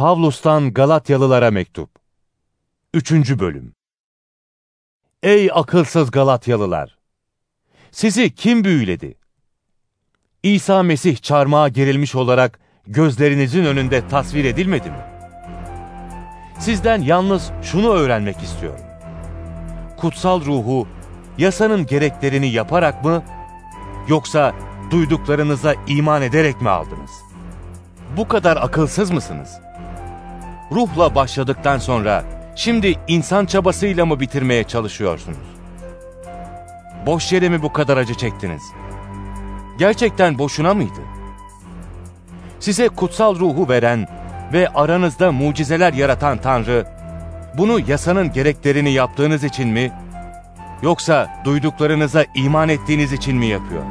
Pavlus'tan Galatyalılara mektup. 3. bölüm. Ey akılsız Galatyalılar! Sizi kim büyüledi? İsa Mesih çarmıha gerilmiş olarak gözlerinizin önünde tasvir edilmedi mi? Sizden yalnız şunu öğrenmek istiyorum. Kutsal ruhu yasanın gereklerini yaparak mı yoksa duyduklarınıza iman ederek mi aldınız? Bu kadar akılsız mısınız? Ruhla başladıktan sonra şimdi insan çabasıyla mı bitirmeye çalışıyorsunuz? Boş yere mi bu kadar acı çektiniz? Gerçekten boşuna mıydı? Size kutsal ruhu veren ve aranızda mucizeler yaratan Tanrı, bunu yasanın gereklerini yaptığınız için mi, yoksa duyduklarınıza iman ettiğiniz için mi yapıyor?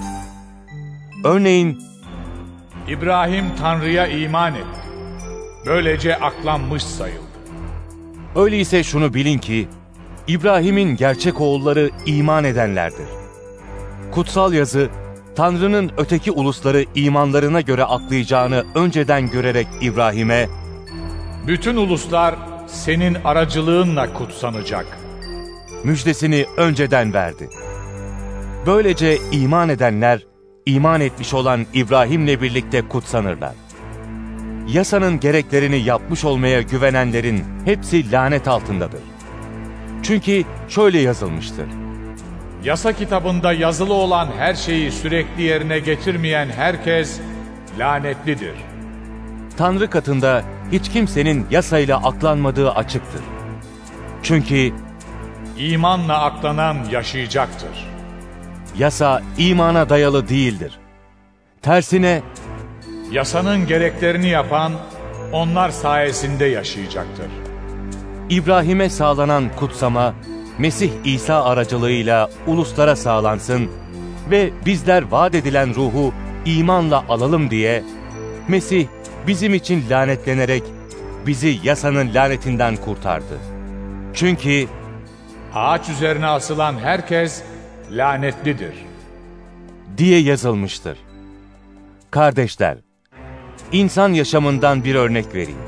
Örneğin, İbrahim Tanrı'ya iman etti. Böylece aklanmış sayıldı. öyleyse şunu bilin ki, İbrahim'in gerçek oğulları iman edenlerdir. Kutsal yazı, Tanrı'nın öteki ulusları imanlarına göre aklayacağını önceden görerek İbrahim'e, Bütün uluslar senin aracılığınla kutsanacak. müjdesini önceden verdi. Böylece iman edenler, iman etmiş olan İbrahim'le birlikte kutsanırlar. Yasanın gereklerini yapmış olmaya güvenenlerin hepsi lanet altındadır. Çünkü şöyle yazılmıştır. Yasa kitabında yazılı olan her şeyi sürekli yerine getirmeyen herkes lanetlidir. Tanrı katında hiç kimsenin yasayla aklanmadığı açıktır. Çünkü İmanla aklanan yaşayacaktır. yasa imana dayalı değildir. Tersine Yasanın gereklerini yapan onlar sayesinde yaşayacaktır. İbrahim'e sağlanan kutsama, Mesih İsa aracılığıyla uluslara sağlansın ve bizler vaat edilen ruhu imanla alalım diye, Mesih bizim için lanetlenerek bizi yasanın lanetinden kurtardı. Çünkü Ağaç üzerine asılan herkes lanetlidir. diye yazılmıştır. Kardeşler, insan yaşamından bir örnek vereyim.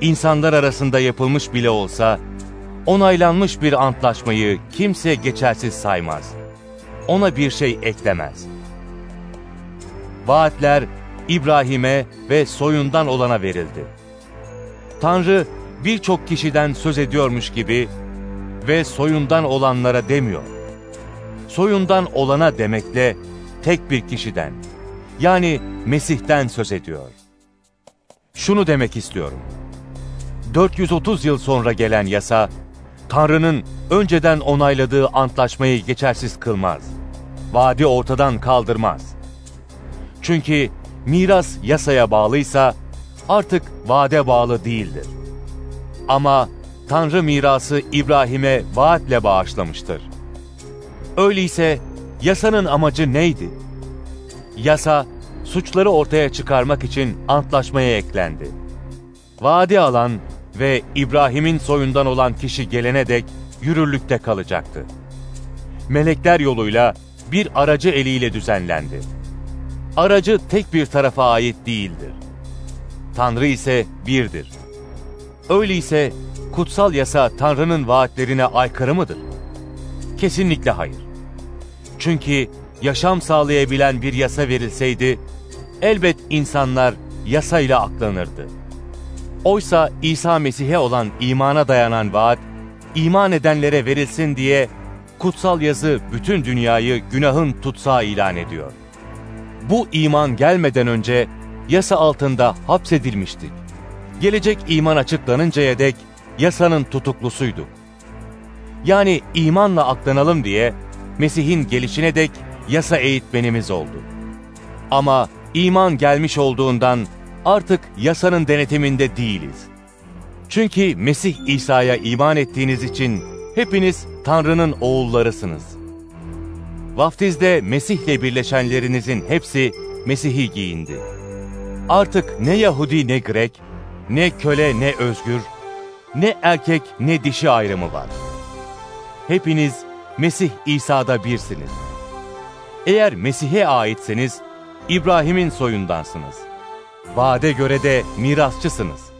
İnsanlar arasında yapılmış bile olsa, onaylanmış bir antlaşmayı kimse geçersiz saymaz. Ona bir şey eklemez. Vaatler İbrahim'e ve soyundan olana verildi. Tanrı birçok kişiden söz ediyormuş gibi ve soyundan olanlara demiyor soyundan olana demekle tek bir kişiden, yani Mesih'ten söz ediyor. Şunu demek istiyorum. 430 yıl sonra gelen yasa, Tanrı'nın önceden onayladığı antlaşmayı geçersiz kılmaz. Vaadi ortadan kaldırmaz. Çünkü miras yasaya bağlıysa artık vaade bağlı değildir. Ama Tanrı mirası İbrahim'e vaatle bağışlamıştır. Öyleyse yasanın amacı neydi? Yasa, suçları ortaya çıkarmak için antlaşmaya eklendi. Vaadi alan ve İbrahim'in soyundan olan kişi gelene dek yürürlükte kalacaktı. Melekler yoluyla bir aracı eliyle düzenlendi. Aracı tek bir tarafa ait değildir. Tanrı ise birdir. Öyleyse kutsal yasa Tanrı'nın vaatlerine aykırı mıdır? Kesinlikle hayır. Çünkü yaşam sağlayabilen bir yasa verilseydi, elbet insanlar yasayla aklanırdı. Oysa İsa Mesih'e olan imana dayanan vaat, iman edenlere verilsin diye kutsal yazı bütün dünyayı günahın tutsağı ilan ediyor. Bu iman gelmeden önce yasa altında hapsedilmiştik. Gelecek iman açıklanıncaya dek yasanın tutuklusuyduk. Yani imanla aklanalım diye Mesih'in gelişine dek yasa eğitmenimiz oldu. Ama iman gelmiş olduğundan artık yasanın denetiminde değiliz. Çünkü Mesih İsa'ya iman ettiğiniz için hepiniz Tanrı'nın oğullarısınız. Vaftizde Mesih'le birleşenlerinizin hepsi Mesih'i giyindi. Artık ne Yahudi ne Grek, ne köle ne özgür, ne erkek ne dişi ayrımı var. Hepiniz Mesih İsa'da birsiniz. Eğer Mesih'e aitseniz İbrahim'in soyundansınız. Vaade göre de mirasçısınız.